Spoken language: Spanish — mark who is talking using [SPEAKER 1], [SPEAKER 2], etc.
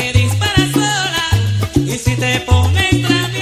[SPEAKER 1] que dispara sola. Y si te ponen tramita